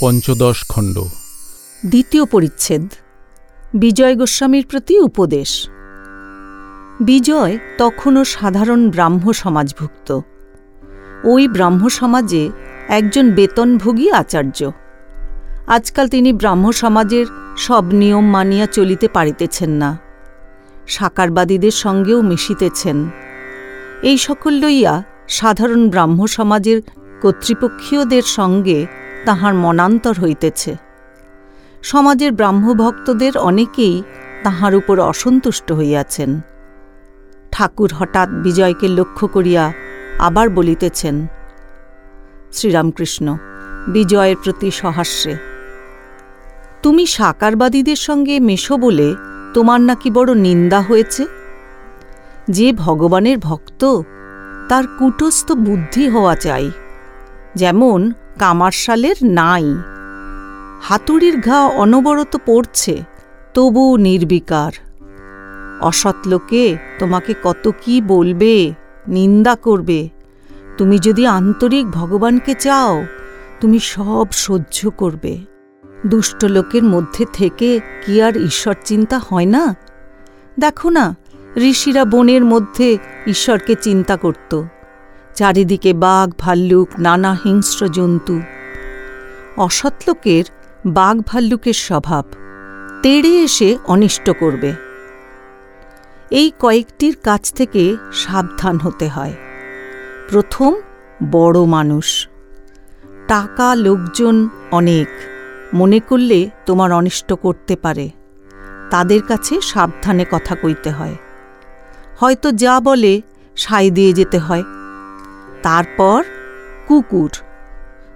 পঞ্চদশ খণ্ড। দ্বিতীয় পরিচ্ছেদ। বিজয় গোস্বামীর প্রতি উপদেশ। বিজয় তখনও সাধারণ ব্রাহ্ম সমাজভুক্ত। ওই ব্রাহ্ম সমাজে একজন বেতনভোগী আচার্য। আজকাল তিনি ব্রাহ্ম সমাজের সব নিয়ম মানিয়া চলিতে পারিতেছেন না। সাকারবাদীদের সঙ্গেও মিশিতেছেন। এই সকল লইয়া সাধারণ ব্রাহ্ম সমাজের কর্তৃপক্ষীয়দের সঙ্গে তাহার মনান্তর হইতেছে। সমাজের ব্রাহ্মভক্তদের অনেকেই তাহার উপর অসন্তুষ্ট হইয়াছেন। ঠাকুর হঠাৎ বিজয়কে লক্ষ্য করিয়া আবার বলিতেছেন, শ্রীরামকৃষ্ণ, বিজয়ের প্রতি সহাস্যে তুমি সাকারবাদীদের সঙ্গে মেশো বলে তোমার নাকি বড় নিন্দা হয়েছে? যে ভগবানের ভক্ত, তার কুটস্থ বুদ্ধি হওয়া চাই। যেমন কামারশালের নাই। হাতুড়ির ঘা অনবরত পড়ছে, তবু নির্বিকার। অসৎ লোকে তোমাকে কত কি বলবে, নিন্দা করবে। তুমি যদি আন্তরিক ভগবানকে চাও, তুমি সব সহ্য করবে। দুষ্ট লোকের মধ্যে থেকে কি আর ঈশ্বর চিন্তা হয় না? দেখো না, ঋষিরা বনের মধ্যে ঈশ্বরকে চিন্তা করত। চারিদিকে বাঘ, ভাল্লুক, নানা হিংস্র জন্তু। অসৎ লোকের বাঘ, ভাল্লুকের স্বভাব তেড়ে এসে অনিষ্ট করবে। এই কয়েকটির কাছ থেকে সাবধান হতে হয়। প্রথম, বড় মানুষ। টাকা, লোকজন অনেক। মনে করলে তোমার অনিষ্ট করতে পারে। তাদের কাছে সাবধানে কথা কইতে হয়। হয়তো যা বলে সাই দিয়ে যেতে হয়। তারপর কুকুর।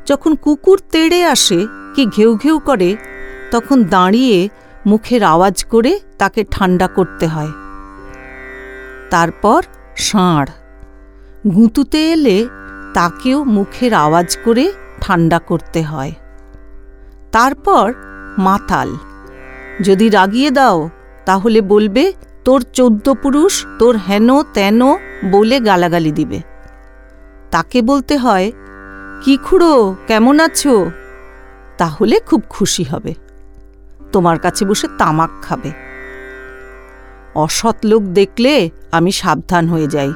যখন কুকুর তেড়ে আসে, কি ঘেউ ঘেউ করে, তখন দাঁড়িয়ে মুখের আওয়াজ করে তাকে ঠান্ডা করতে হয়। তারপর ষাঁড়। গুঁতুতে এলে তাকেও মুখের আওয়াজ করে ঠান্ডা করতে হয়। তারপর মাতাল। যদি রাগিয়ে দাও, তাহলে বলবে, তোর চোদ্দ পুরুষ তোর হেন তেন বলে গালাগালি দিবে। তাকে বলতে হয়, কি খুড়ো, কেমন আছো? তাহলে খুব খুশি হবে। তোমার কাছে বসে তামাক খাবে। অসৎ লোক দেখলে আমি সাবধান হয়ে যাই।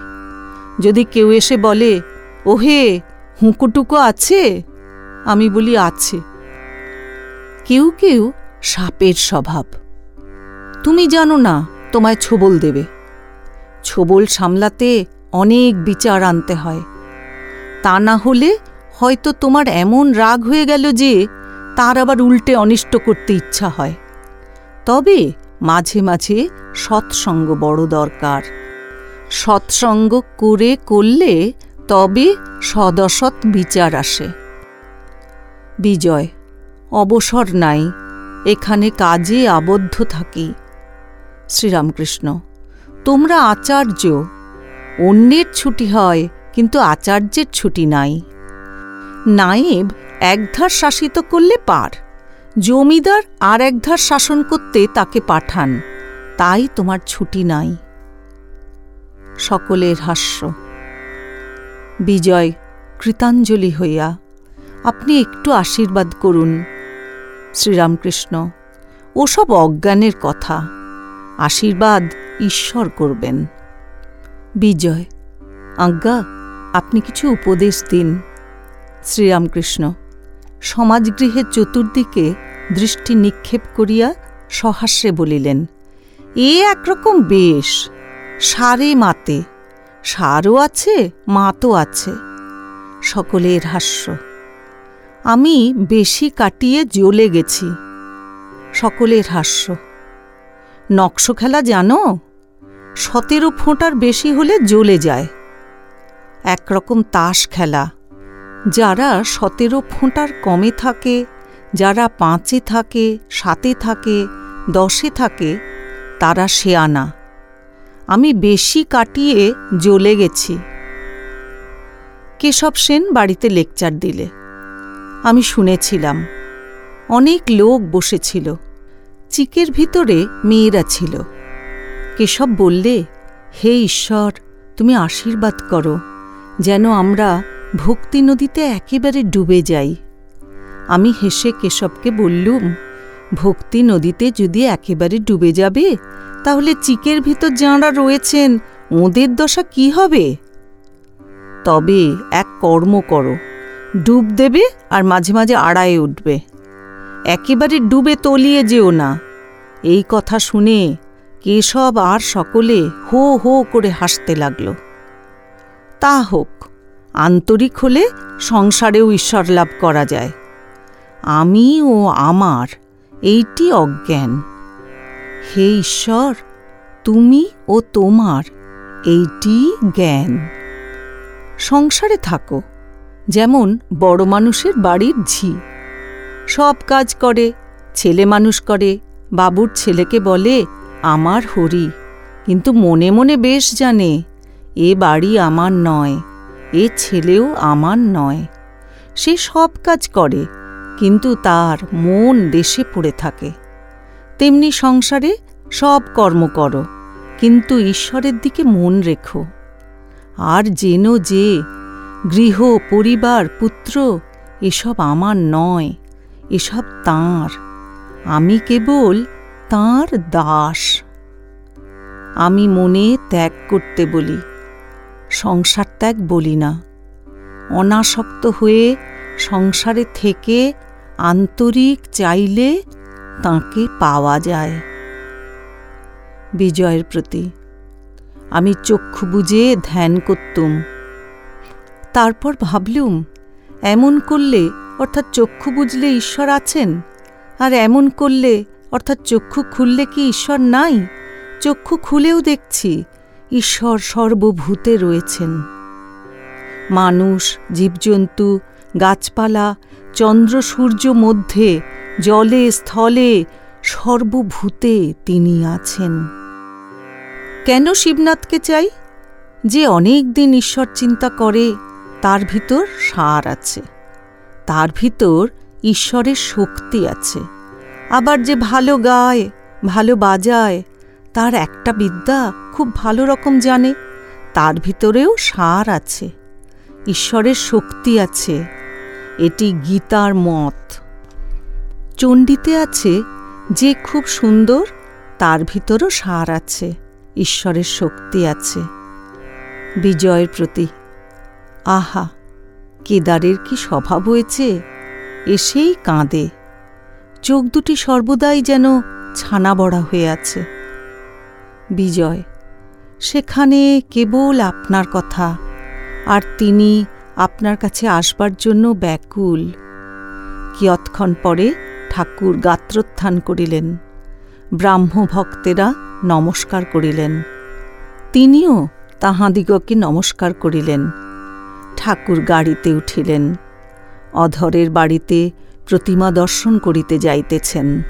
যদি কেউ এসে বলে, ওহে, হুঁকোটুকো আছে? আমি বলি, আছে। কেউ কেউ সাপের স্বভাব। তুমি জানো না, তোমায় ছোবল দেবে। ছোবল সামলাতে অনেক বিচার আনতে হয়। তা না হলে হয়তো তোমার এমন রাগ হয়ে গেল যে তার আবার উল্টে অনিষ্ট করতে ইচ্ছা হয়। তবে মাঝে মাঝে সৎসঙ্গ বড় দরকার। সৎসঙ্গ করে করলে তবে সদসৎ বিচার আসে। বিজয়, অবসর নাই, এখানে কাজে আবদ্ধ থাকি। শ্রীরামকৃষ্ণ, তোমরা আচার্য, অন্যের ছুটি হয় কিন্তু আচার্যের ছুটি নাই। নায়েব একধার শাসিত করলে পার। জমিদার আর একধার শাসন করতে তাকে পাঠান। তাই তোমার ছুটি নাই। সকলের হাস্য। বিজয়, কৃতাঞ্জলি হইয়া, আপনি একটু আশীর্বাদ করুন। শ্রীরামকৃষ্ণ, ওসব অজ্ঞানের কথা, আশীর্বাদ ঈশ্বর করবেন। বিজয়, আজ্ঞা। আপনি কিছু উপদেশ দিন। শ্রীরামকৃষ্ণ সমাজগৃহের চতুর্দিকে দৃষ্টি নিক্ষেপ করিয়া সহাস্যে বলিলেন, এ একরকম বেশ। সারে মাতে। সারও আছে, মাতও আছে। সকলের হাস্য। আমি বেশি কাটিয়ে জ্বলে গেছি। সকলের হাস্য। নকশ খেলা জানো? সতেরো ফোঁটার বেশি হলে জ্বলে যায়। একরকম তাস খেলা। যারা সতেরো ফোঁটার কমে থাকে, যারা পাঁচে থাকে, সাতে থাকে, দশে থাকে, তারা শেয়ানা আমি বেশি কাটিয়ে জ্বলে গেছি। কেশব সেন বাড়িতে লেকচার দিলে। আমি শুনেছিলাম, অনেক লোক বসেছিল, চিকের ভিতরে মেয়েরা ছিল। কেশব বললে, হে ঈশ্বর, তুমি আশীর্বাদ করো। যেন আমরা ভক্তি নদীতে একেবারে ডুবে যাই। আমি হেসে কেশবকে বললুম, ভক্তি নদীতে যদি একেবারে ডুবে যাবে, তাহলে চিকের ভিতর যাঁরা রয়েছেন, ওদের দশা কি হবে? তবে এক কর্ম করো, ডুব দেবে আর মাঝে মাঝে আড়ায়ে উঠবে। একেবারে ডুবে তলিয়ে যেও না। এই কথা শুনে কেশব আর সকলে হো হো করে হাসতে লাগল। তা হোক, আন্তরিক হলে সংসারেও ঈশ্বর লাভ করা যায়। আমি ও আমার, এইটি অজ্ঞান। হে ঈশ্বর, তুমি ও তোমার, এইটি জ্ঞান। সংসারে থাকো, যেমন বড় মানুষের বাড়ির ঝি। সব কাজ করে, ছেলে মানুষ করে, বাবুর ছেলেকে বলে, আমার হরি। কিন্তু মনে মনে বেশ জানে এ বাড়ি আমার নয়, এ ছেলেও আমার নয়। সে সব কাজ করে, কিন্তু তার মন দেশে পড়ে থাকে। তেমনি সংসারে সব কর্ম করো, কিন্তু ঈশ্বরের দিকে মন রেখো। আর যেন যে, গৃহ, পরিবার, পুত্র, এসব আমার নয়, এসব তাঁর। আমি কেবল তাঁর দাস। আমি মনে ত্যাগ করতে বলি। সংসার ত্যাগ বলি না। অনাসক্ত হয়ে সংসারে থেকে আন্তরিক চাইলে তাঁকে পাওয়া যায়। বিজয়ের প্রতি, আমি চক্ষু বুঝে ধ্যান করতুম। তারপর ভাবলুম, এমন করলে অর্থাৎ চক্ষু বুঝলে ঈশ্বর আছেন? আর এমন করলে অর্থাৎ চক্ষু খুললে কি ঈশ্বর নাই? চক্ষু খুলেও দেখছি ঈশ্বর সর্বভূতে রয়েছেন। মানুষ, জীবজন্তু, গাছপালা, চন্দ্র সূর্য মধ্যে, জলে, স্থলে, সর্বভূতে তিনি আছেন। কেন শিবনাথকে চাই? যে অনেক দিন ঈশ্বর চিন্তা করে, তার ভিতর সার আছে। তার ভিতর ঈশ্বরের শক্তি আছে। আবার যে ভালো গায়, ভালো বাজায় তার একটা বিদ্যা খুব ভালো রকম জানে। তার ভিতরেও সার আছে, ঈশ্বরের শক্তি আছে। এটি গীতার মত। চণ্ডীতে আছে, যে খুব সুন্দর, তার ভিতরও সার আছে, ঈশ্বরের শক্তি আছে। বিজয়ের প্রতি, আহা, কেদারের কি স্বভাব হয়েছে? এসেই কাঁদে। চোখ দুটি সর্বদাই যেন ছানা বড়া হয়ে আছে। বিজয়। সেখানে কেবল আপনার কথা, আর তিনি আপনার কাছে আসবার জন্য ব্যাকুল। কিয়ৎক্ষণ পরে ঠাকুর গাত্রোত্থান করিলেন। ব্রাহ্ম ভক্তেরা নমস্কার করিলেন। তিনিও তাহাদিগকে নমস্কার করিলেন। ঠাকুর গাড়িতে উঠিলেন। অধরের বাড়িতে প্রতিমা দর্শন করিতে যাইতেছেন।